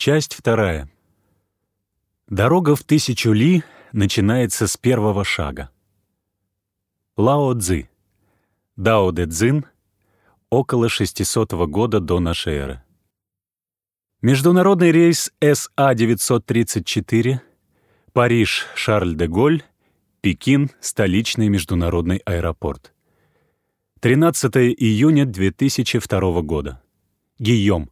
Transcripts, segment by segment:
Часть вторая. Дорога в тысячу ли начинается с первого шага. Лао Цзы. Дао Дэ Цзин. Около 600 года до нашей эры. Международный рейс СА-934. Париж, Шарль де Голь. Пекин, столичный международный аэропорт. 13 июня 2002 года. Гийом.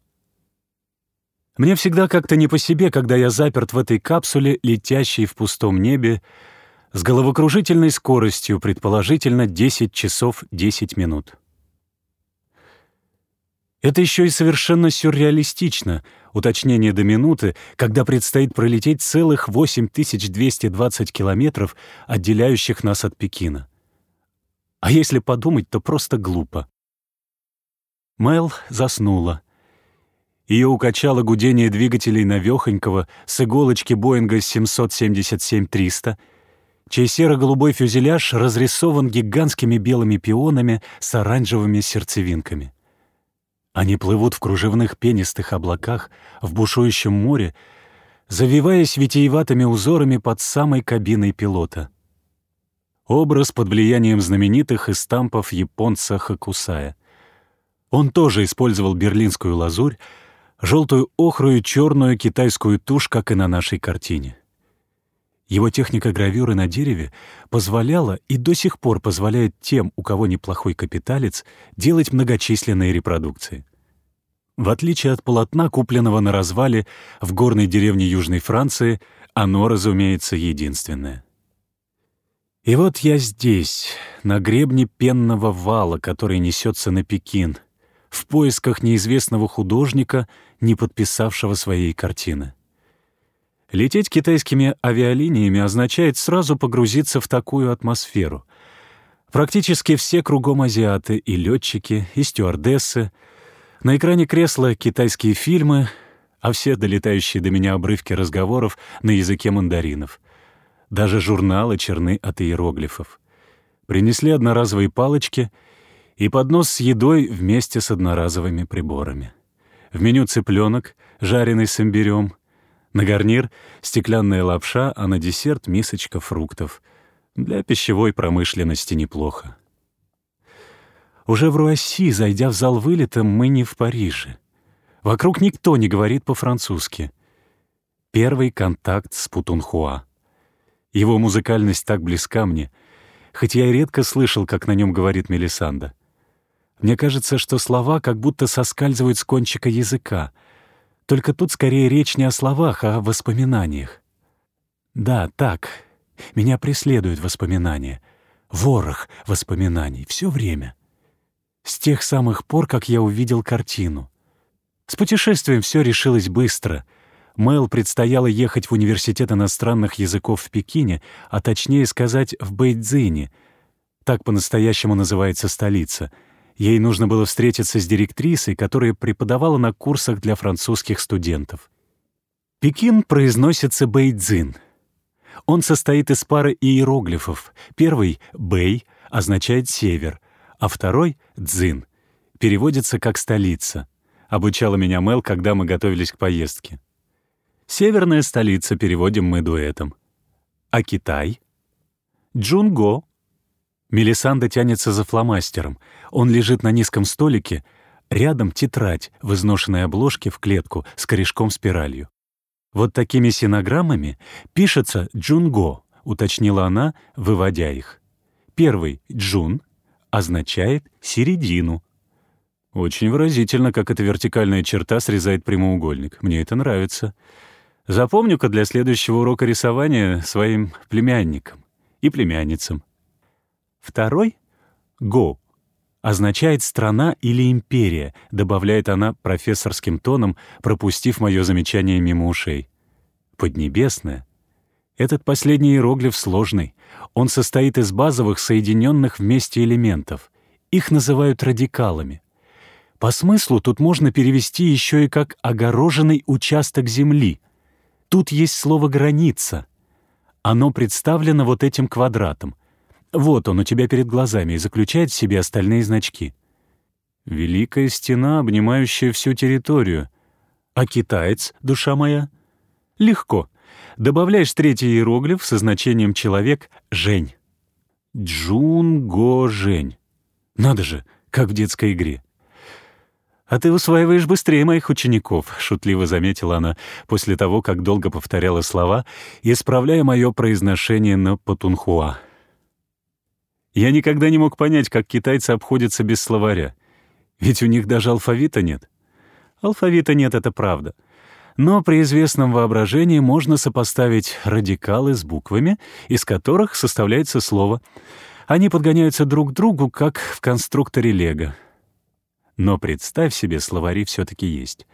Мне всегда как-то не по себе, когда я заперт в этой капсуле, летящей в пустом небе, с головокружительной скоростью, предположительно 10 часов 10 минут. Это еще и совершенно сюрреалистично, уточнение до минуты, когда предстоит пролететь целых 8220 километров, отделяющих нас от Пекина. А если подумать, то просто глупо. Мэл заснула. Ее укачало гудение двигателей навехонького с иголочки Боинга 777-300, чей серо-голубой фюзеляж разрисован гигантскими белыми пионами с оранжевыми сердцевинками. Они плывут в кружевных пенистых облаках в бушующем море, завиваясь витиеватыми узорами под самой кабиной пилота. Образ под влиянием знаменитых эстампов японца Хакусая. Он тоже использовал берлинскую лазурь, желтую охру и черную китайскую тушь, как и на нашей картине. Его техника гравюры на дереве позволяла и до сих пор позволяет тем, у кого неплохой капиталец, делать многочисленные репродукции. В отличие от полотна, купленного на развале в горной деревне Южной Франции, оно, разумеется, единственное. И вот я здесь, на гребне пенного вала, который несется на Пекин — в поисках неизвестного художника, не подписавшего своей картины. Лететь китайскими авиалиниями означает сразу погрузиться в такую атмосферу. Практически все кругом азиаты, и летчики, и стюардессы. На экране кресла китайские фильмы, а все долетающие до меня обрывки разговоров на языке мандаринов. Даже журналы черны от иероглифов. Принесли одноразовые палочки — и поднос с едой вместе с одноразовыми приборами. В меню цыпленок, жареный с имбирем, на гарнир — стеклянная лапша, а на десерт — мисочка фруктов. Для пищевой промышленности неплохо. Уже в Руасси, зайдя в зал вылета, мы не в Париже. Вокруг никто не говорит по-французски. Первый контакт с Путунхуа. Его музыкальность так близка мне, хоть я и редко слышал, как на нем говорит Мелисанда. Мне кажется, что слова как будто соскальзывают с кончика языка. Только тут скорее речь не о словах, а о воспоминаниях. Да, так. Меня преследуют воспоминания. Ворох воспоминаний. Все время. С тех самых пор, как я увидел картину. С путешествием все решилось быстро. Мэл предстояло ехать в Университет иностранных языков в Пекине, а точнее сказать, в Бэйдзине. Так по-настоящему называется столица — Ей нужно было встретиться с директрисой, которая преподавала на курсах для французских студентов. Пекин произносится Бэйцзин. Он состоит из пары иероглифов. Первый — «бэй» означает «север», а второй — «дзин» переводится как «столица». Обучала меня Мел, когда мы готовились к поездке. «Северная столица» переводим мы дуэтом. А Китай? Джунго Мелисанда тянется за фломастером. Он лежит на низком столике. Рядом тетрадь в изношенной обложке в клетку с корешком-спиралью. Вот такими синограммами пишется «джунго», уточнила она, выводя их. Первый «джун» означает «середину». Очень выразительно, как эта вертикальная черта срезает прямоугольник. Мне это нравится. Запомню-ка для следующего урока рисования своим племянникам и племянницам. Второй — «го» означает «страна» или «империя», добавляет она профессорским тоном, пропустив мое замечание мимо ушей. «Поднебесная» Этот последний иероглиф сложный. Он состоит из базовых, соединенных вместе элементов. Их называют радикалами. По смыслу тут можно перевести еще и как «огороженный участок земли». Тут есть слово «граница». Оно представлено вот этим квадратом — вот он у тебя перед глазами и заключает в себе остальные значки. Великая стена, обнимающая всю территорию. А китаец, душа моя? Легко. Добавляешь третий иероглиф со значением «человек» — «жень». Джун-го-жень. Надо же, как в детской игре. «А ты усваиваешь быстрее моих учеников», — шутливо заметила она после того, как долго повторяла слова, исправляя мое произношение на патунхуа. Я никогда не мог понять, как китайцы обходятся без словаря. Ведь у них даже алфавита нет. Алфавита нет, это правда. Но при известном воображении можно сопоставить радикалы с буквами, из которых составляется слово. Они подгоняются друг к другу, как в конструкторе Лего. Но представь себе, словари все-таки есть.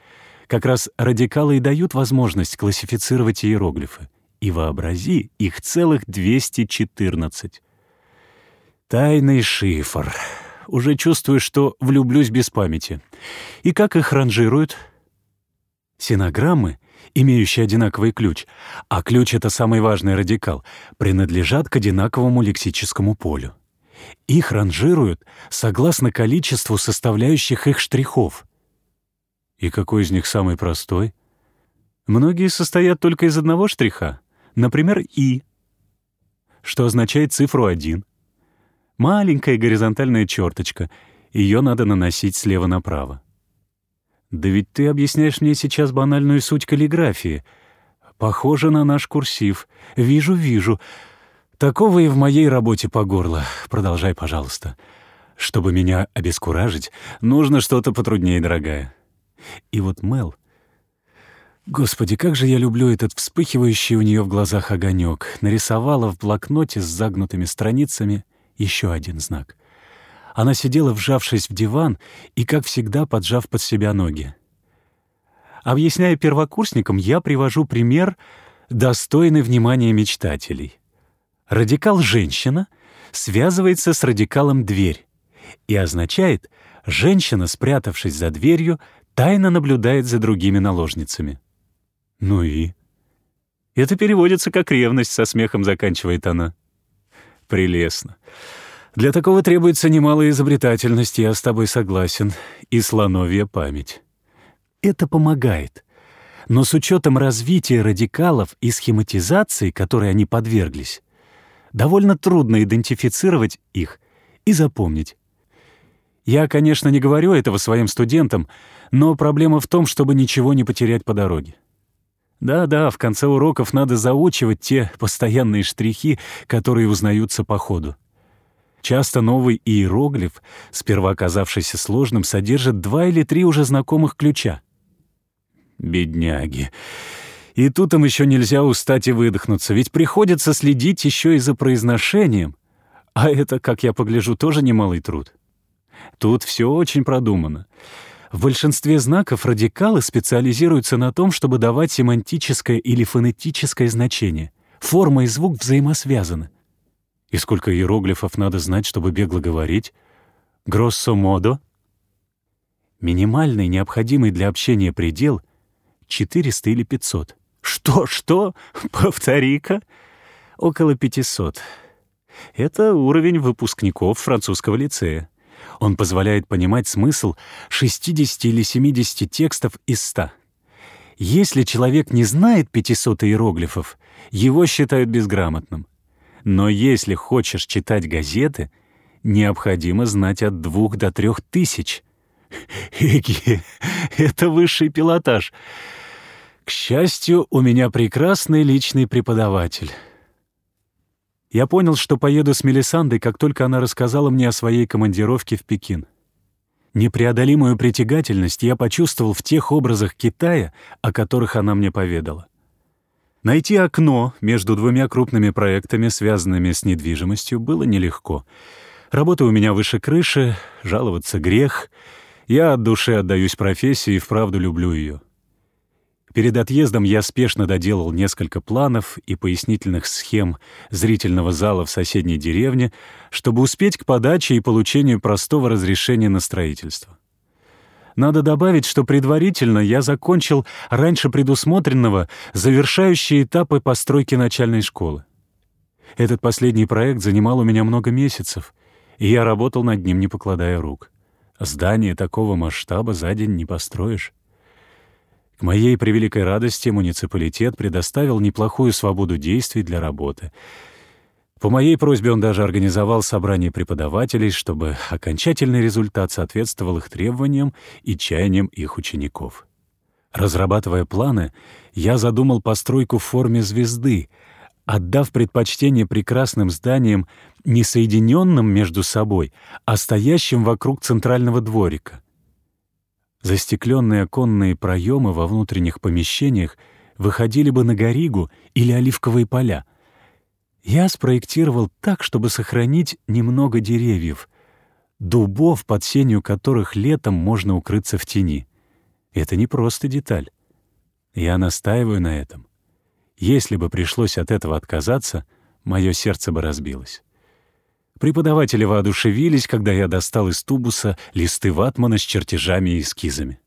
Как раз радикалы и дают возможность классифицировать иероглифы. И вообрази, их целых 214. Тайный шифр. Уже чувствую, что влюблюсь без памяти. И как их ранжируют? Синограммы, имеющие одинаковый ключ, а ключ — это самый важный радикал, принадлежат к одинаковому лексическому полю. Их ранжируют согласно количеству составляющих их штрихов. И какой из них самый простой? Многие состоят только из одного штриха, например, «и», что означает цифру 1. Маленькая горизонтальная черточка, ее надо наносить слева направо. Да ведь ты объясняешь мне сейчас банальную суть каллиграфии. Похоже на наш курсив. Вижу, вижу. Такого и в моей работе по горло. Продолжай, пожалуйста. Чтобы меня обескуражить, нужно что-то потруднее, дорогая. И вот Мел... Господи, как же я люблю этот вспыхивающий у нее в глазах огонек. Нарисовала в блокноте с загнутыми страницами еще один знак. Она сидела, вжавшись в диван и, как всегда, поджав под себя ноги. Объясняя первокурсникам, я привожу пример, достойный внимания мечтателей — Радикал «женщина» связывается с радикалом «дверь» и означает «женщина, спрятавшись за дверью, тайно наблюдает за другими наложницами». Ну и? Это переводится как ревность, со смехом заканчивает она. Прелестно. Для такого требуется немалая изобретательность, я с тобой согласен, и слоновья память. Это помогает. Но с учетом развития радикалов и схематизации, которой они подверглись, довольно трудно идентифицировать их и запомнить. Я, конечно, не говорю этого своим студентам, но проблема в том, чтобы ничего не потерять по дороге. Да-да, в конце уроков надо заучивать те постоянные штрихи, которые узнаются по ходу. Часто новый иероглиф, сперва казавшийся сложным, содержит два или три уже знакомых ключа. Бедняги. И тут им еще нельзя устать и выдохнуться, ведь приходится следить еще и за произношением. А это, как я погляжу, тоже немалый труд. Тут все очень продумано. В большинстве знаков радикалы специализируются на том, чтобы давать семантическое или фонетическое значение. Форма и звук взаимосвязаны. И сколько иероглифов надо знать, чтобы бегло говорить? Гроссо модо? Минимальный необходимый для общения предел — 400 или 500. «Что, что? Повтори-ка». «Около 500. Это уровень выпускников французского лицея. Он позволяет понимать смысл 60 или 70 текстов из 100. Если человек не знает 500 иероглифов, его считают безграмотным. Но если хочешь читать газеты, необходимо знать от двух до трех тысяч. Эги, это высший пилотаж. К счастью, у меня прекрасный личный преподаватель. Я понял, что поеду с Мелисандой, как только она рассказала мне о своей командировке в Пекин. Непреодолимую притягательность я почувствовал в тех образах Китая, о которых она мне поведала. Найти окно между двумя крупными проектами, связанными с недвижимостью, было нелегко. Работа у меня выше крыши, жаловаться грех. Я от души отдаюсь профессии и вправду люблю ее. Перед отъездом я спешно доделал несколько планов и пояснительных схем зрительного зала в соседней деревне, чтобы успеть к подаче и получению простого разрешения на строительство. Надо добавить, что предварительно я закончил раньше предусмотренного завершающие этапы постройки начальной школы. Этот последний проект занимал у меня много месяцев, и я работал над ним, не покладая рук. Здание такого масштаба за день не построишь. Моей превеликой радости муниципалитет предоставил неплохую свободу действий для работы. По моей просьбе он даже организовал собрание преподавателей, чтобы окончательный результат соответствовал их требованиям и чаяниям их учеников. Разрабатывая планы, я задумал постройку в форме звезды, отдав предпочтение прекрасным зданиям, не соединенным между собой, а стоящим вокруг центрального дворика. Застекленные оконные проемы во внутренних помещениях выходили бы на Горигу или Оливковые поля. Я спроектировал так, чтобы сохранить немного деревьев, дубов, под сенью которых летом можно укрыться в тени. Это не просто деталь. Я настаиваю на этом. Если бы пришлось от этого отказаться, мое сердце бы разбилось. Преподаватели воодушевились, когда я достал из тубуса листы ватмана с чертежами и эскизами.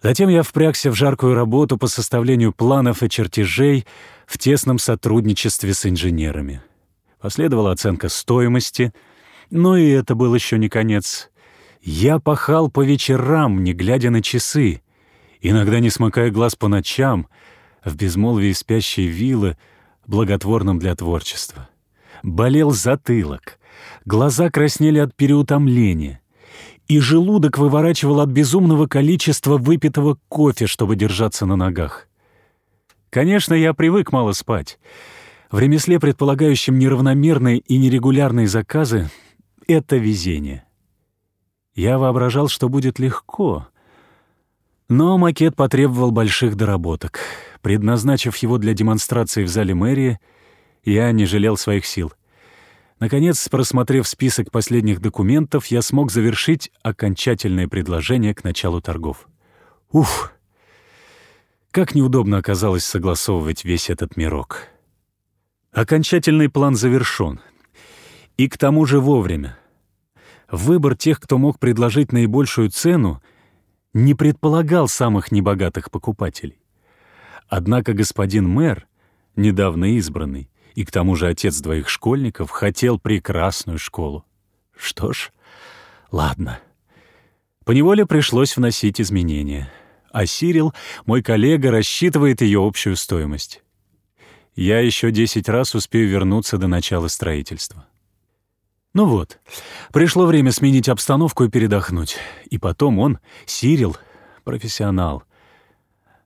Затем я впрягся в жаркую работу по составлению планов и чертежей в тесном сотрудничестве с инженерами. Последовала оценка стоимости, но и это был еще не конец. Я пахал по вечерам, не глядя на часы, иногда не смыкая глаз по ночам, в безмолвии спящей виллы, благотворном для творчества болел затылок, глаза краснели от переутомления, и желудок выворачивал от безумного количества выпитого кофе, чтобы держаться на ногах. Конечно, я привык мало спать. В ремесле, предполагающем неравномерные и нерегулярные заказы, это везение. Я воображал, что будет легко, но макет потребовал больших доработок. Предназначив его для демонстрации в зале мэрии, я не жалел своих сил. Наконец, просмотрев список последних документов, я смог завершить окончательное предложение к началу торгов. Уф! Как неудобно оказалось согласовывать весь этот мирок. Окончательный план завершён. И к тому же вовремя. Выбор тех, кто мог предложить наибольшую цену, не предполагал самых небогатых покупателей. Однако господин мэр, недавно избранный, и к тому же отец двоих школьников хотел прекрасную школу. Что ж, ладно. Поневоле пришлось вносить изменения. А Сирил, мой коллега, рассчитывает ее общую стоимость. Я еще десять раз успею вернуться до начала строительства. Ну вот, пришло время сменить обстановку и передохнуть. И потом он, Сирил, профессионал.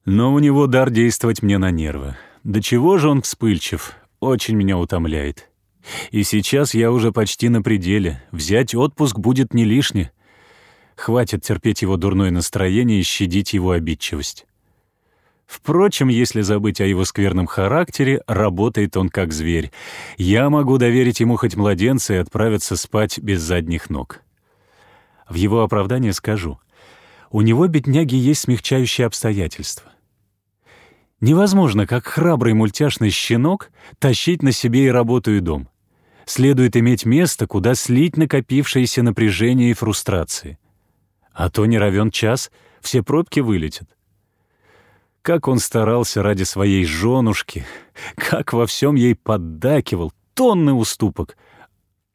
Но у него дар действовать мне на нервы. До чего же он вспыльчив, очень меня утомляет. И сейчас я уже почти на пределе. Взять отпуск будет не лишне. Хватит терпеть его дурное настроение и щадить его обидчивость. Впрочем, если забыть о его скверном характере, работает он как зверь. Я могу доверить ему хоть младенца и отправиться спать без задних ног. В его оправдание скажу. У него, бедняги, есть смягчающие обстоятельства. Невозможно, как храбрый мультяшный щенок, тащить на себе и работу, и дом. Следует иметь место, куда слить накопившееся напряжение и фрустрации. А то не равен час, все пробки вылетят. Как он старался ради своей женушки, как во всем ей поддакивал, тонны уступок.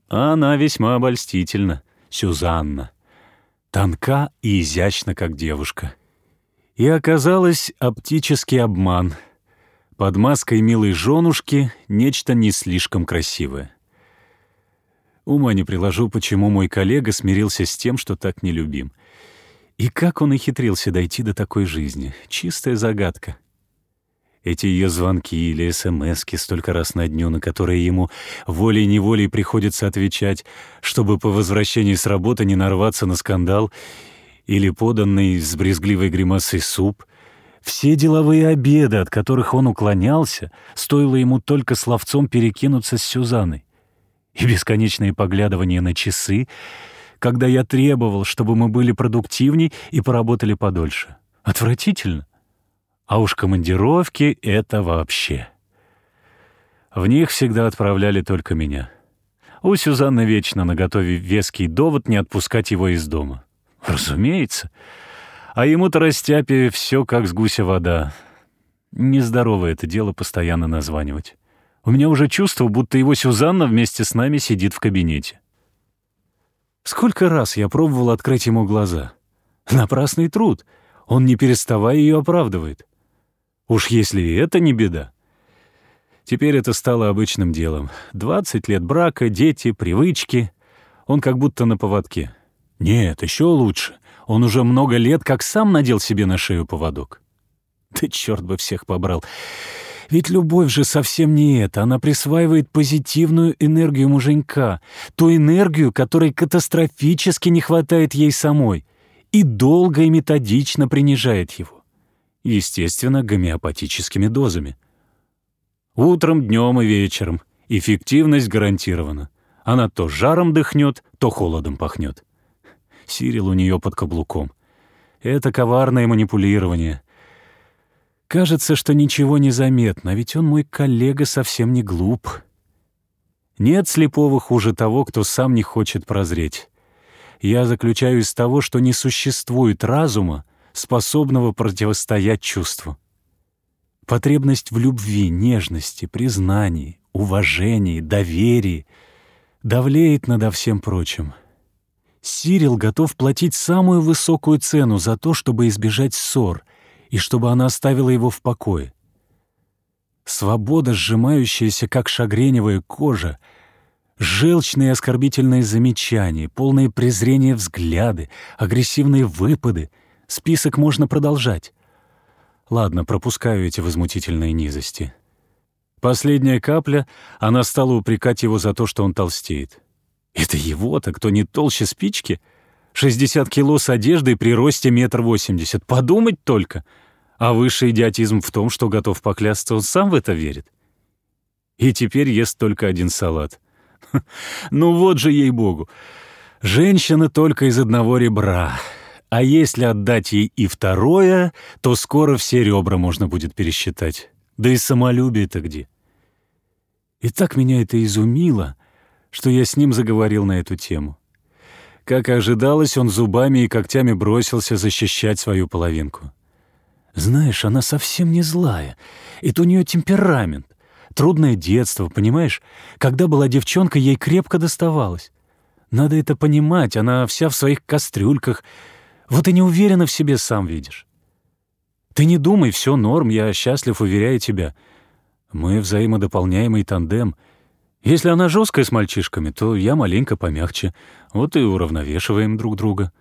А она весьма обольстительна, Сюзанна. Тонка и изящна, как девушка. И оказалось оптический обман. Под маской милой женушки нечто не слишком красивое. Ума не приложу, почему мой коллега смирился с тем, что так нелюбим. И как он ухитрился дойти до такой жизни? Чистая загадка. Эти ее звонки или СМСки столько раз на дню, на которые ему волей-неволей приходится отвечать, чтобы по возвращении с работы не нарваться на скандал или поданный с брезгливой гримасой суп. Все деловые обеды, от которых он уклонялся, стоило ему только словцом перекинуться с Сюзанной. И бесконечные поглядывания на часы, когда я требовал, чтобы мы были продуктивней и поработали подольше. Отвратительно. А уж командировки — это вообще. В них всегда отправляли только меня. У Сюзанны вечно наготове веский довод не отпускать его из дома. Разумеется. А ему-то растяпе все как с гуся вода. Нездорово это дело постоянно названивать. У меня уже чувство, будто его Сюзанна вместе с нами сидит в кабинете. Сколько раз я пробовал открыть ему глаза. Напрасный труд. Он не переставая ее оправдывает. Уж если и это не беда. Теперь это стало обычным делом. 20 лет брака, дети, привычки. Он как будто на поводке. Нет, еще лучше. Он уже много лет как сам надел себе на шею поводок. Да черт бы всех побрал. Ведь любовь же совсем не это. Она присваивает позитивную энергию муженька, ту энергию, которой катастрофически не хватает ей самой, и долго и методично принижает его. Естественно, гомеопатическими дозами. Утром, днем и вечером. Эффективность гарантирована. Она то жаром дыхнет, то холодом пахнет. Сирил у нее под каблуком. Это коварное манипулирование — Кажется, что ничего не заметно, ведь он мой коллега совсем не глуп. Нет слепого хуже того, кто сам не хочет прозреть. Я заключаю из того, что не существует разума, способного противостоять чувству. Потребность в любви, нежности, признании, уважении, доверии давлеет надо всем прочим. Сирил готов платить самую высокую цену за то, чтобы избежать ссор — и чтобы она оставила его в покое. Свобода, сжимающаяся, как шагреневая кожа, желчные оскорбительные замечания, полные презрения взгляды, агрессивные выпады. Список можно продолжать. Ладно, пропускаю эти возмутительные низости. Последняя капля, она стала упрекать его за то, что он толстеет. Это его-то, кто не толще спички — 60 кило с одеждой при росте метр восемьдесят. Подумать только. А высший идиотизм в том, что готов поклясться, он сам в это верит. И теперь ест только один салат. Ну вот же, ей-богу. Женщина только из одного ребра. А если отдать ей и второе, то скоро все ребра можно будет пересчитать. Да и самолюбие-то где? И так меня это изумило, что я с ним заговорил на эту тему. Как и ожидалось, он зубами и когтями бросился защищать свою половинку. «Знаешь, она совсем не злая. Это у нее темперамент. Трудное детство, понимаешь? Когда была девчонка, ей крепко доставалось. Надо это понимать, она вся в своих кастрюльках. Вот и не уверена в себе, сам видишь. Ты не думай, все норм, я счастлив, уверяю тебя. Мы взаимодополняемый тандем — если она жесткая с мальчишками, то я маленько помягче. Вот и уравновешиваем друг друга.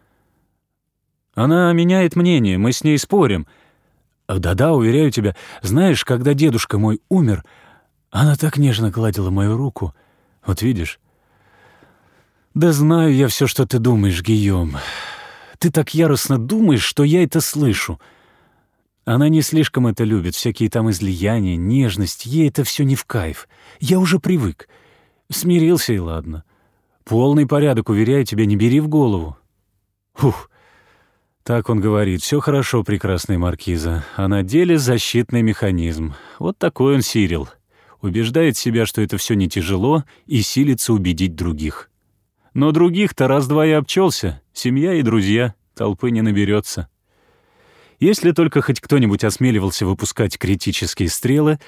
Она меняет мнение, мы с ней спорим. Да-да, уверяю тебя, знаешь, когда дедушка мой умер, она так нежно гладила мою руку. Вот видишь? Да знаю я все, что ты думаешь, Гийом. Ты так яростно думаешь, что я это слышу. Она не слишком это любит, всякие там излияния, нежность, ей это все не в кайф. Я уже привык. Смирился и ладно. Полный порядок, уверяю тебя, не бери в голову. Ух, так он говорит, все хорошо, прекрасная маркиза, а на деле защитный механизм. Вот такой он Сирил. Убеждает себя, что это все не тяжело, и силится убедить других. Но других-то раз-два и обчелся, семья и друзья, толпы не наберется. Если только хоть кто-нибудь осмеливался выпускать критические стрелы,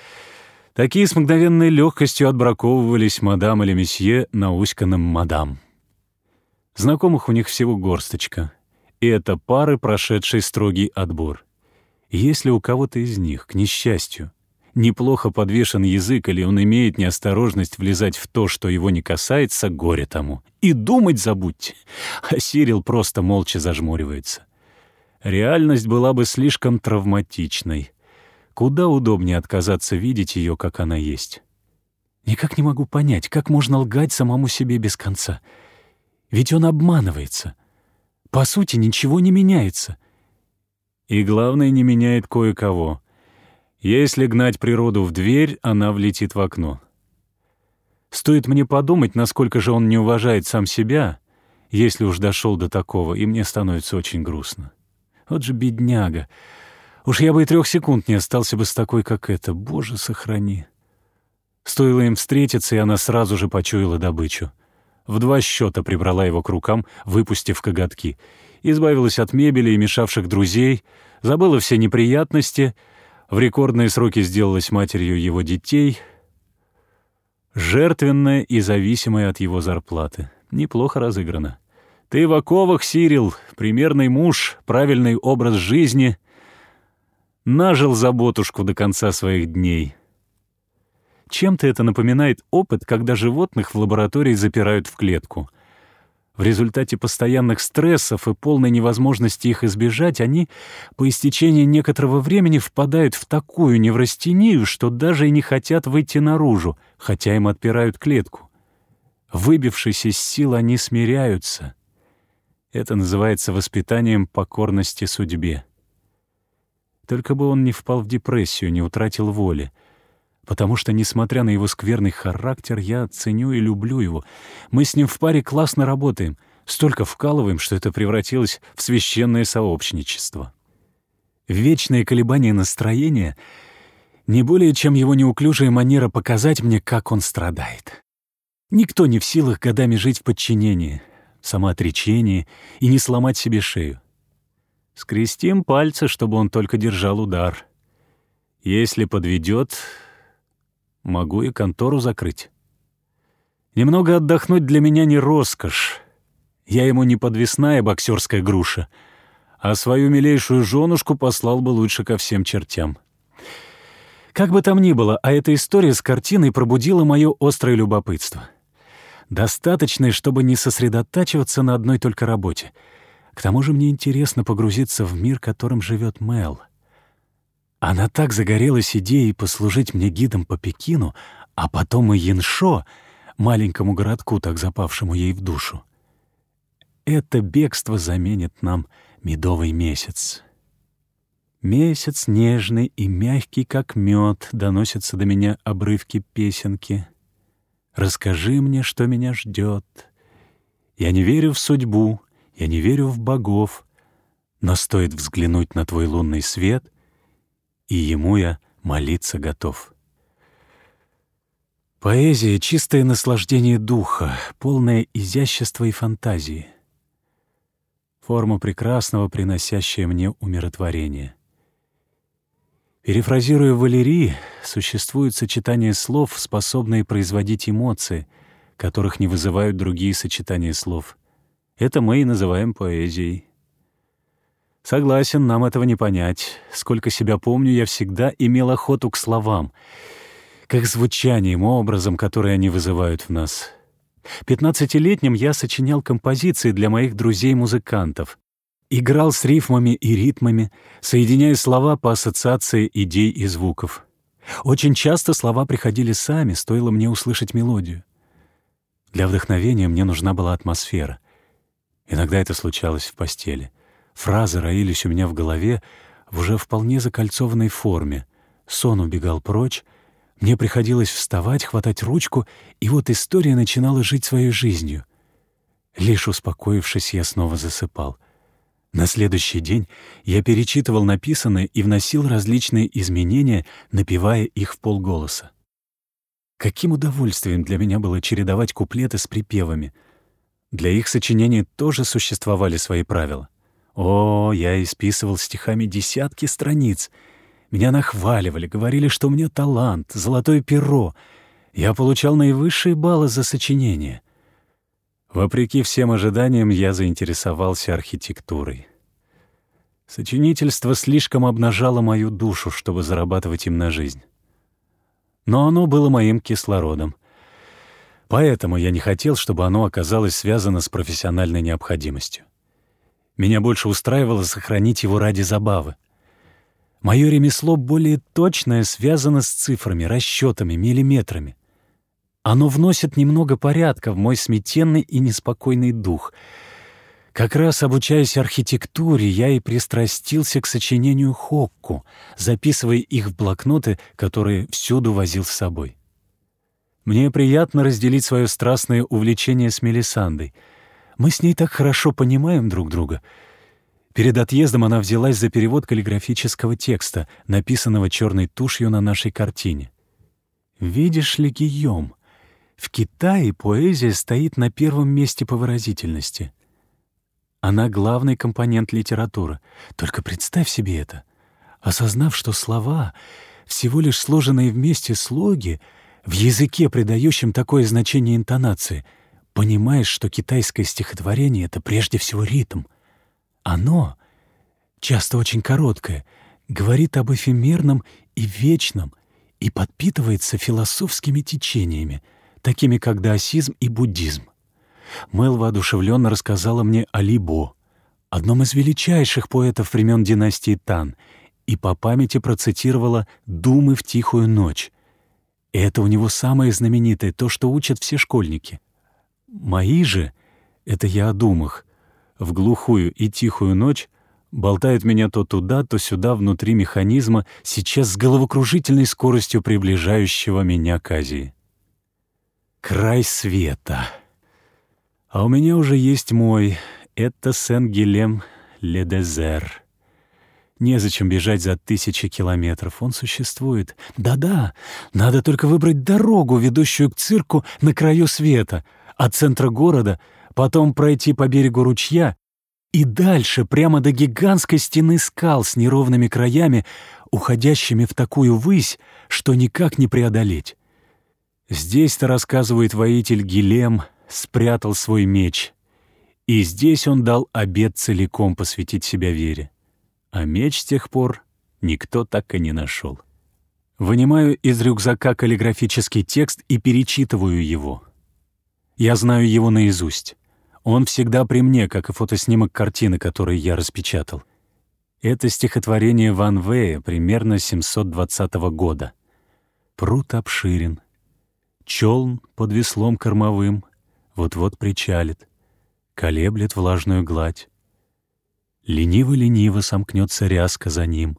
такие с мгновенной легкостью отбраковывались мадам или месье науськанным мадам. Знакомых у них всего горсточка, и это пары, прошедшие строгий отбор. если у кого-то из них, к несчастью, неплохо подвешен язык или он имеет неосторожность влезать в то, что его не касается, горе тому. И думать забудьте. А Сирил просто молча зажмуривается. Реальность была бы слишком травматичной. Куда удобнее отказаться видеть ее, как она есть. Никак не могу понять, как можно лгать самому себе без конца. Ведь он обманывается. По сути, ничего не меняется. И главное, не меняет кое-кого. Если гнать природу в дверь, она влетит в окно. Стоит мне подумать, насколько же он не уважает сам себя, если уж дошел до такого, и мне становится очень грустно. Вот же бедняга. Уж я бы и трех секунд не остался бы с такой, как эта. Боже, сохрани. Стоило им встретиться, и она сразу же почуяла добычу. В два счета прибрала его к рукам, выпустив коготки. Избавилась от мебели и мешавших друзей, забыла все неприятности, в рекордные сроки сделалась матерью его детей, жертвенная и зависимая от его зарплаты. Неплохо разыграно. Ты в оковах, Сирил, примерный муж, правильный образ жизни. Нажил заботушку до конца своих дней. Чем-то это напоминает опыт, когда животных в лаборатории запирают в клетку — в результате постоянных стрессов и полной невозможности их избежать, они по истечении некоторого времени впадают в такую неврастению, что даже и не хотят выйти наружу, хотя им отпирают клетку. Выбившись из сил, они смиряются. Это называется воспитанием покорности судьбе. Только бы он не впал в депрессию, не утратил воли — потому что, несмотря на его скверный характер, я ценю и люблю его. Мы с ним в паре классно работаем, столько вкалываем, что это превратилось в священное сообщничество. Вечные колебания настроения — не более чем его неуклюжая манера показать мне, как он страдает. Никто не в силах годами жить в подчинении, самоотречении и не сломать себе шею. Скрестим пальцы, чтобы он только держал удар. Если подведет, Могу и контору закрыть. Немного отдохнуть для меня не роскошь. Я ему не подвесная боксерская груша, а свою милейшую женушку послал бы лучше ко всем чертям. Как бы там ни было, а эта история с картиной пробудила мое острое любопытство. Достаточное, чтобы не сосредотачиваться на одной только работе. К тому же мне интересно погрузиться в мир, которым живет Мел — она так загорелась идеей послужить мне гидом по Пекину, а потом и Яншо, маленькому городку, так запавшему ей в душу. Это бегство заменит нам медовый месяц. Месяц нежный и мягкий, как мед, доносятся до меня обрывки песенки. Расскажи мне, что меня ждет. Я не верю в судьбу, я не верю в богов, но стоит взглянуть на твой лунный свет — и ему я молиться готов. Поэзия — чистое наслаждение духа, полное изящества и фантазии. Форма прекрасного, приносящая мне умиротворение. Перефразируя Валерии, существуют сочетания слов, способные производить эмоции, которых не вызывают другие сочетания слов. Это мы и называем поэзией. Согласен, нам этого не понять. Сколько себя помню, я всегда имел охоту к словам, к их звучанием, образом, которые они вызывают в нас. Пятнадцатилетним я сочинял композиции для моих друзей-музыкантов. Играл с рифмами и ритмами, соединяя слова по ассоциации идей и звуков. Очень часто слова приходили сами, стоило мне услышать мелодию. Для вдохновения мне нужна была атмосфера. Иногда это случалось в постели — Фразы роились у меня в голове в уже вполне закольцованной форме. Сон убегал прочь, мне приходилось вставать, хватать ручку, и вот история начинала жить своей жизнью. Лишь успокоившись, я снова засыпал. На следующий день я перечитывал написанное и вносил различные изменения, напевая их в полголоса. Каким удовольствием для меня было чередовать куплеты с припевами. Для их сочинений тоже существовали свои правила. О, я исписывал стихами десятки страниц. Меня нахваливали, говорили, что у меня талант, золотое перо. Я получал наивысшие баллы за сочинение. Вопреки всем ожиданиям, я заинтересовался архитектурой. Сочинительство слишком обнажало мою душу, чтобы зарабатывать им на жизнь. Но оно было моим кислородом. Поэтому я не хотел, чтобы оно оказалось связано с профессиональной необходимостью. Меня больше устраивало сохранить его ради забавы. Мое ремесло более точное связано с цифрами, расчетами, миллиметрами. Оно вносит немного порядка в мой сметенный и неспокойный дух. Как раз обучаясь архитектуре, я и пристрастился к сочинению хокку, записывая их в блокноты, которые всюду возил с собой. Мне приятно разделить свое страстное увлечение с Мелисандой — мы с ней так хорошо понимаем друг друга. Перед отъездом она взялась за перевод каллиграфического текста, написанного черной тушью на нашей картине. «Видишь ли, Гийом, в Китае поэзия стоит на первом месте по выразительности. Она главный компонент литературы. Только представь себе это. Осознав, что слова — всего лишь сложенные вместе слоги, в языке, придающем такое значение интонации — понимаешь, что китайское стихотворение — это прежде всего ритм. Оно, часто очень короткое, говорит об эфемерном и вечном и подпитывается философскими течениями, такими как даосизм и буддизм. Мэл воодушевленно рассказала мне о Либо, одном из величайших поэтов времен династии Тан, и по памяти процитировала «Думы в тихую ночь». Это у него самое знаменитое, то, что учат все школьники. Мои же, это я о думах, в глухую и тихую ночь болтают меня то туда, то сюда внутри механизма, сейчас с головокружительной скоростью приближающего меня к Азии. Край света. А у меня уже есть мой, это Сен-Гилем-Ле-Дезер. Незачем бежать за тысячи километров, он существует. Да-да, надо только выбрать дорогу, ведущую к цирку на краю света, от центра города, потом пройти по берегу ручья и дальше прямо до гигантской стены скал с неровными краями, уходящими в такую высь, что никак не преодолеть. Здесь-то, рассказывает воитель Гилем, спрятал свой меч, и здесь он дал обет целиком посвятить себя вере а меч с тех пор никто так и не нашел. Вынимаю из рюкзака каллиграфический текст и перечитываю его. Я знаю его наизусть. Он всегда при мне, как и фотоснимок картины, который я распечатал. Это стихотворение Ван Вэя примерно 720 года. Пруд обширен. Челн под веслом кормовым вот-вот причалит, колеблет влажную гладь. Лениво-лениво сомкнется ряска за ним.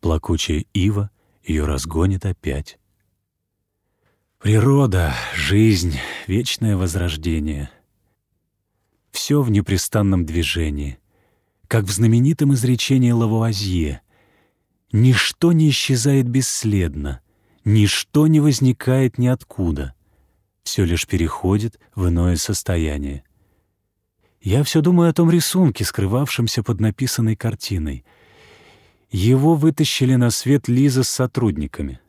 Плакучая ива ее разгонит опять. Природа, жизнь, вечное возрождение. Все в непрестанном движении, как в знаменитом изречении Лавуазье. Ничто не исчезает бесследно, ничто не возникает ниоткуда. Все лишь переходит в иное состояние. Я все думаю о том рисунке, скрывавшемся под написанной картиной. Его вытащили на свет Лиза с сотрудниками.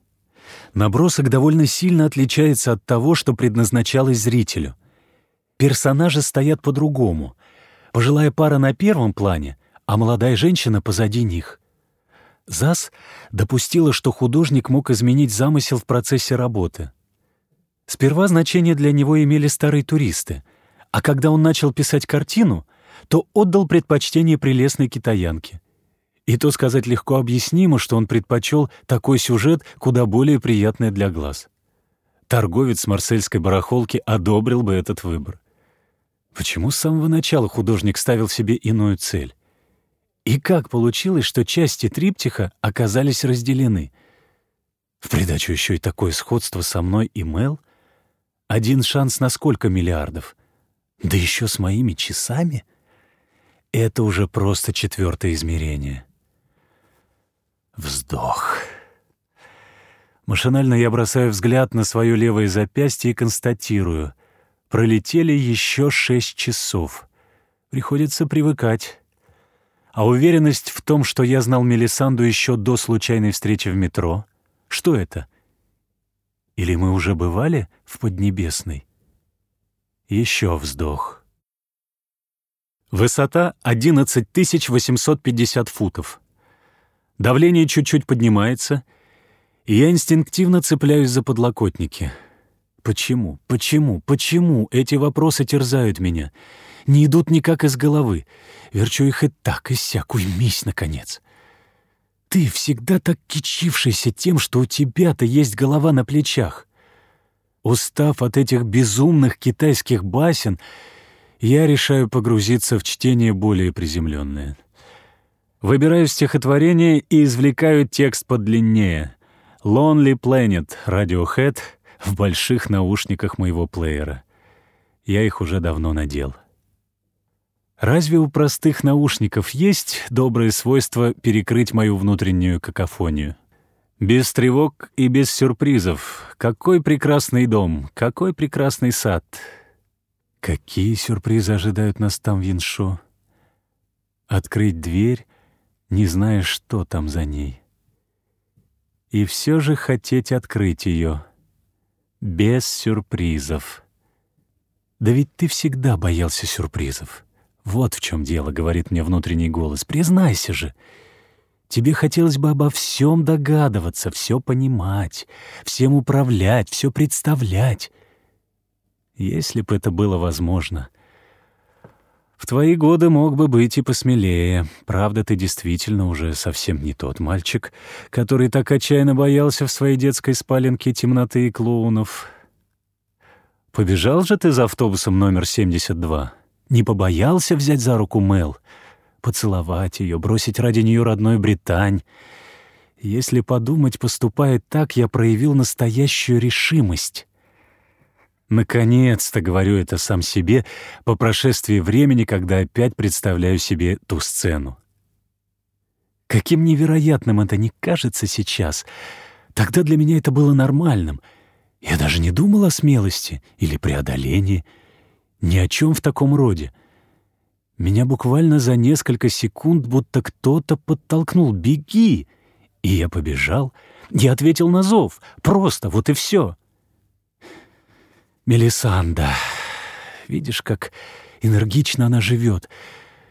Набросок довольно сильно отличается от того, что предназначалось зрителю. Персонажи стоят по-другому. Пожилая пара на первом плане, а молодая женщина позади них. ЗАС допустила, что художник мог изменить замысел в процессе работы. Сперва значение для него имели старые туристы — а когда он начал писать картину, то отдал предпочтение прелестной китаянке. И то сказать легко объяснимо, что он предпочел такой сюжет куда более приятный для глаз. Торговец марсельской барахолки одобрил бы этот выбор. Почему с самого начала художник ставил себе иную цель? И как получилось, что части триптиха оказались разделены? В придачу еще и такое сходство со мной и Мел. Один шанс на сколько миллиардов? Да еще с моими часами? Это уже просто четвертое измерение. Вздох. Машинально я бросаю взгляд на свое левое запястье и констатирую. Пролетели еще шесть часов. Приходится привыкать. А уверенность в том, что я знал Мелисанду еще до случайной встречи в метро, что это? Или мы уже бывали в Поднебесной? Еще вздох. Высота 11 850 футов. Давление чуть-чуть поднимается, и я инстинктивно цепляюсь за подлокотники. Почему, почему, почему эти вопросы терзают меня? Не идут никак из головы. Верчу их и так, и сяк, уймись, наконец. Ты всегда так кичившийся тем, что у тебя-то есть голова на плечах. Устав от этих безумных китайских басен, я решаю погрузиться в чтение более приземленное. Выбираю стихотворение и извлекаю текст подлиннее. «Lonely Planet» Radiohead в больших наушниках моего плеера. Я их уже давно надел. Разве у простых наушников есть доброе свойство перекрыть мою внутреннюю какофонию? Без тревог и без сюрпризов. Какой прекрасный дом, какой прекрасный сад. Какие сюрпризы ожидают нас там в Яншо? Открыть дверь, не зная, что там за ней. И все же хотеть открыть ее. Без сюрпризов. «Да ведь ты всегда боялся сюрпризов. Вот в чем дело», — говорит мне внутренний голос. «Признайся же. Тебе хотелось бы обо всем догадываться, все понимать, всем управлять, все представлять. Если бы это было возможно. В твои годы мог бы быть и посмелее. Правда, ты действительно уже совсем не тот мальчик, который так отчаянно боялся в своей детской спаленке темноты и клоунов». Побежал же ты за автобусом номер 72? Не побоялся взять за руку Мел? Поцеловать ее, бросить ради нее родной Британь? Если подумать, поступает так, я проявил настоящую решимость. Наконец-то говорю это сам себе по прошествии времени, когда опять представляю себе ту сцену. Каким невероятным это не кажется сейчас. Тогда для меня это было нормальным — я даже не думал о смелости или преодолении, ни о чем в таком роде. Меня буквально за несколько секунд будто кто-то подтолкнул «Беги!» И я побежал. Я ответил на зов. Просто, вот и все. Мелисанда. Видишь, как энергично она живет,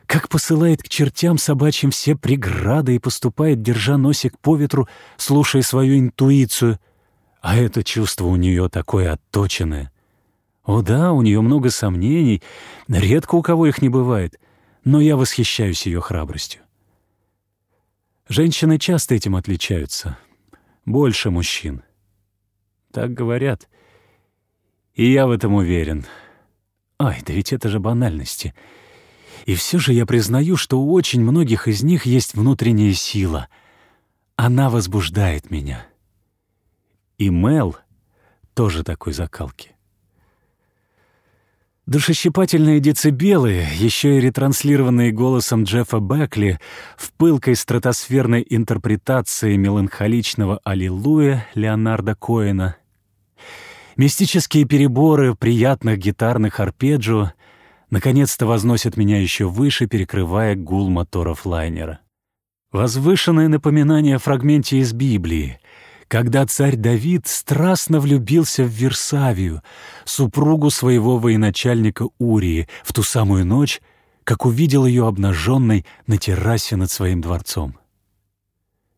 как посылает к чертям собачьим все преграды и поступает, держа носик по ветру, слушая свою интуицию — а это чувство у нее такое отточенное. О да, у нее много сомнений, редко у кого их не бывает, но я восхищаюсь ее храбростью. Женщины часто этим отличаются, больше мужчин. Так говорят. И я в этом уверен. Ай, да ведь это же банальности. И все же я признаю, что у очень многих из них есть внутренняя сила. Она возбуждает меня. И Мел тоже такой закалки. Душещипательные децибелы, еще и ретранслированные голосом Джеффа Бекли в пылкой стратосферной интерпретации меланхоличного «Аллилуйя» Леонарда Коэна, мистические переборы приятных гитарных арпеджио наконец-то возносят меня еще выше, перекрывая гул моторов лайнера. Возвышенное напоминание о фрагменте из Библии — когда царь Давид страстно влюбился в Версавию, супругу своего военачальника Урии, в ту самую ночь, как увидел ее обнаженной на террасе над своим дворцом.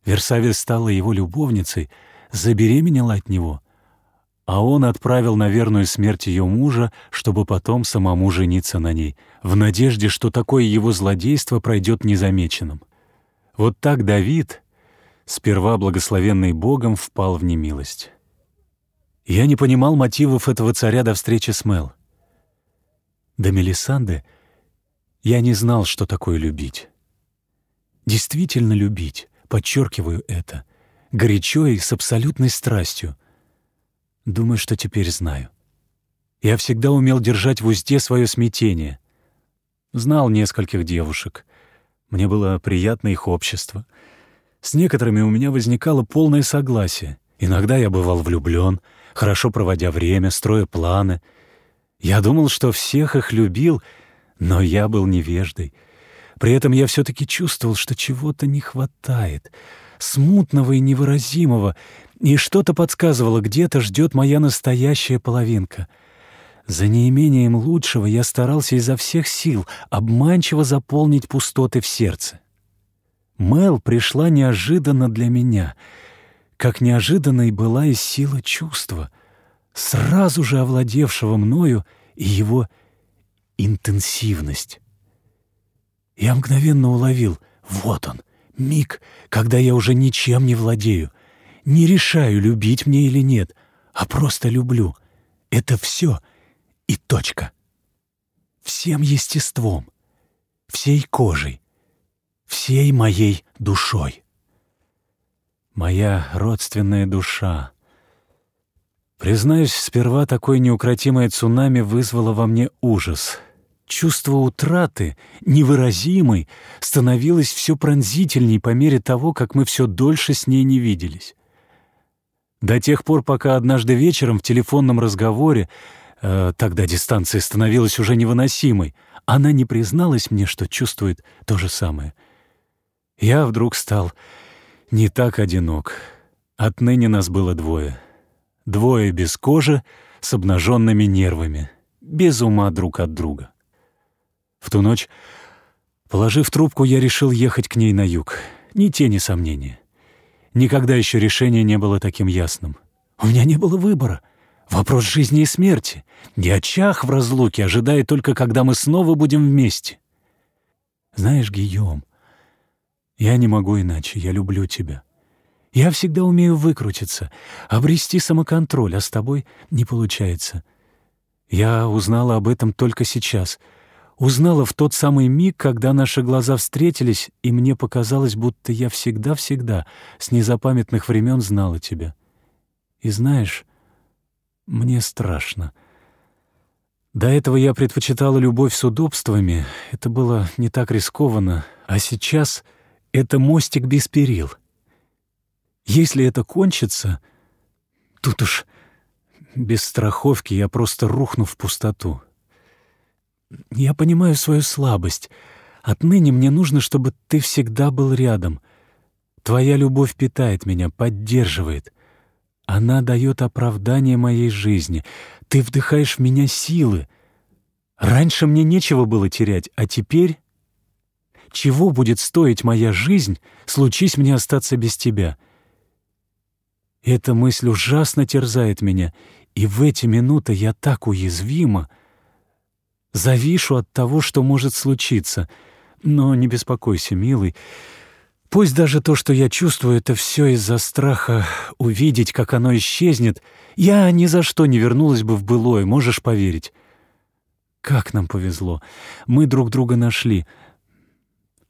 Версавия стала его любовницей, забеременела от него, а он отправил на верную смерть ее мужа, чтобы потом самому жениться на ней, в надежде, что такое его злодейство пройдет незамеченным. Вот так Давид, сперва благословенный Богом, впал в немилость. Я не понимал мотивов этого царя до встречи с Мел. До Мелисанды я не знал, что такое любить. Действительно любить, подчеркиваю это, горячо и с абсолютной страстью. Думаю, что теперь знаю. Я всегда умел держать в узде свое смятение. Знал нескольких девушек. Мне было приятно их общество — с некоторыми у меня возникало полное согласие. Иногда я бывал влюблен, хорошо проводя время, строя планы. Я думал, что всех их любил, но я был невеждой. При этом я все-таки чувствовал, что чего-то не хватает, смутного и невыразимого, и что-то подсказывало, где-то ждет моя настоящая половинка. За неимением лучшего я старался изо всех сил обманчиво заполнить пустоты в сердце. Мэл пришла неожиданно для меня, как неожиданной была и сила чувства, сразу же овладевшего мною и его интенсивность. Я мгновенно уловил, вот он, миг, когда я уже ничем не владею, не решаю, любить мне или нет, а просто люблю. Это все и точка. Всем естеством, всей кожей, всей моей душой. Моя родственная душа. Признаюсь, сперва такое неукротимое цунами вызвало во мне ужас. Чувство утраты, невыразимой, становилось все пронзительней по мере того, как мы все дольше с ней не виделись. До тех пор, пока однажды вечером в телефонном разговоре, э, тогда дистанция становилась уже невыносимой, она не призналась мне, что чувствует то же самое — я вдруг стал не так одинок. Отныне нас было двое. Двое без кожи, с обнаженными нервами. без ума друг от друга. В ту ночь, положив трубку, я решил ехать к ней на юг. Ни тени сомнения. Никогда еще решение не было таким ясным. У меня не было выбора. Вопрос жизни и смерти. Не очах в разлуке, ожидая только, когда мы снова будем вместе. Знаешь, Гийом, я не могу иначе, я люблю тебя. Я всегда умею выкрутиться, обрести самоконтроль, а с тобой не получается. Я узнала об этом только сейчас. Узнала в тот самый миг, когда наши глаза встретились, и мне показалось, будто я всегда-всегда с незапамятных времен знала тебя. И знаешь, мне страшно. До этого я предпочитала любовь с удобствами, это было не так рискованно, а сейчас это мостик без перил — если это кончится, тут уж без страховки я просто рухну в пустоту. Я понимаю свою слабость. Отныне мне нужно, чтобы ты всегда был рядом. Твоя любовь питает меня, поддерживает. Она дает оправдание моей жизни. Ты вдыхаешь в меня силы. Раньше мне нечего было терять, а теперь... Чего будет стоить моя жизнь, случись мне остаться без тебя — эта мысль ужасно терзает меня, и в эти минуты я так уязвима. Завишу от того, что может случиться. Но не беспокойся, милый. Пусть даже то, что я чувствую, это все из-за страха увидеть, как оно исчезнет, я ни за что не вернулась бы в былое, можешь поверить. Как нам повезло. Мы друг друга нашли.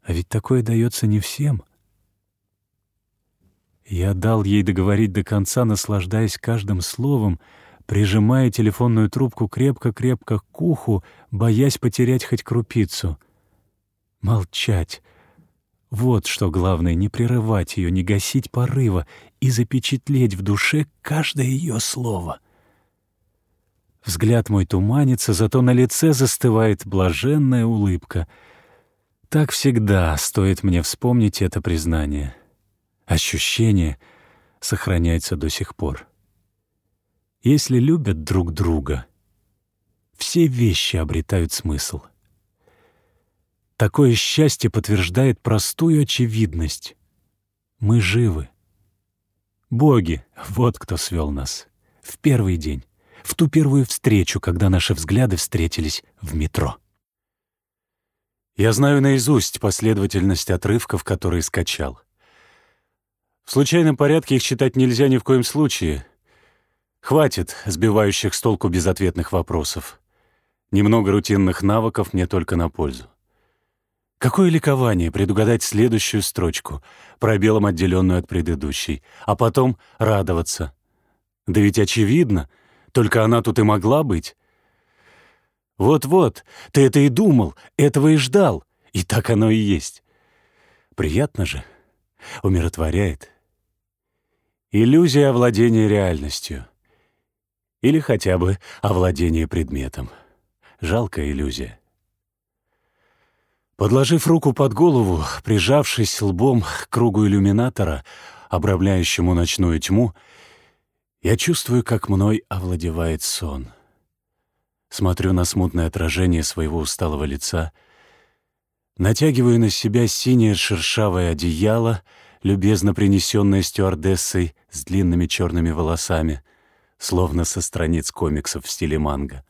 А ведь такое дается не всем. Я дал ей договорить до конца, наслаждаясь каждым словом, прижимая телефонную трубку крепко-крепко к уху, боясь потерять хоть крупицу. Молчать. Вот что главное, не прерывать ее, не гасить порыва и запечатлеть в душе каждое ее слово. Взгляд мой туманится, зато на лице застывает блаженная улыбка. Так всегда стоит мне вспомнить это признание. Ощущение сохраняется до сих пор. Если любят друг друга, все вещи обретают смысл. Такое счастье подтверждает простую очевидность. Мы живы. Боги, вот кто свел нас. В первый день, в ту первую встречу, когда наши взгляды встретились в метро. Я знаю наизусть последовательность отрывков, которые скачал — в случайном порядке их читать нельзя ни в коем случае. Хватит сбивающих с толку безответных вопросов. Немного рутинных навыков мне только на пользу. Какое ликование предугадать следующую строчку, пробелом отделенную от предыдущей, а потом радоваться. Да ведь очевидно, только она тут и могла быть. Вот-вот, ты это и думал, этого и ждал, и так оно и есть. Приятно же, умиротворяет. Иллюзия овладения реальностью. Или хотя бы овладения предметом. Жалкая иллюзия. Подложив руку под голову, прижавшись лбом к кругу иллюминатора, обрамляющему ночную тьму, я чувствую, как мной овладевает сон. Смотрю на смутное отражение своего усталого лица, натягиваю на себя синее шершавое одеяло — любезно принесенная стюардессой с длинными черными волосами, словно со страниц комиксов в стиле манго.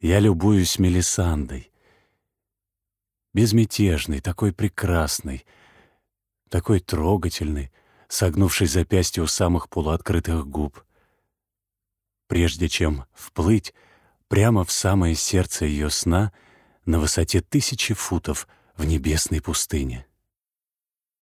Я любуюсь Мелисандой. Безмятежный, такой прекрасный, такой трогательный, согнувший запястье у самых полуоткрытых губ. Прежде чем вплыть прямо в самое сердце ее сна на высоте тысячи футов в небесной пустыне.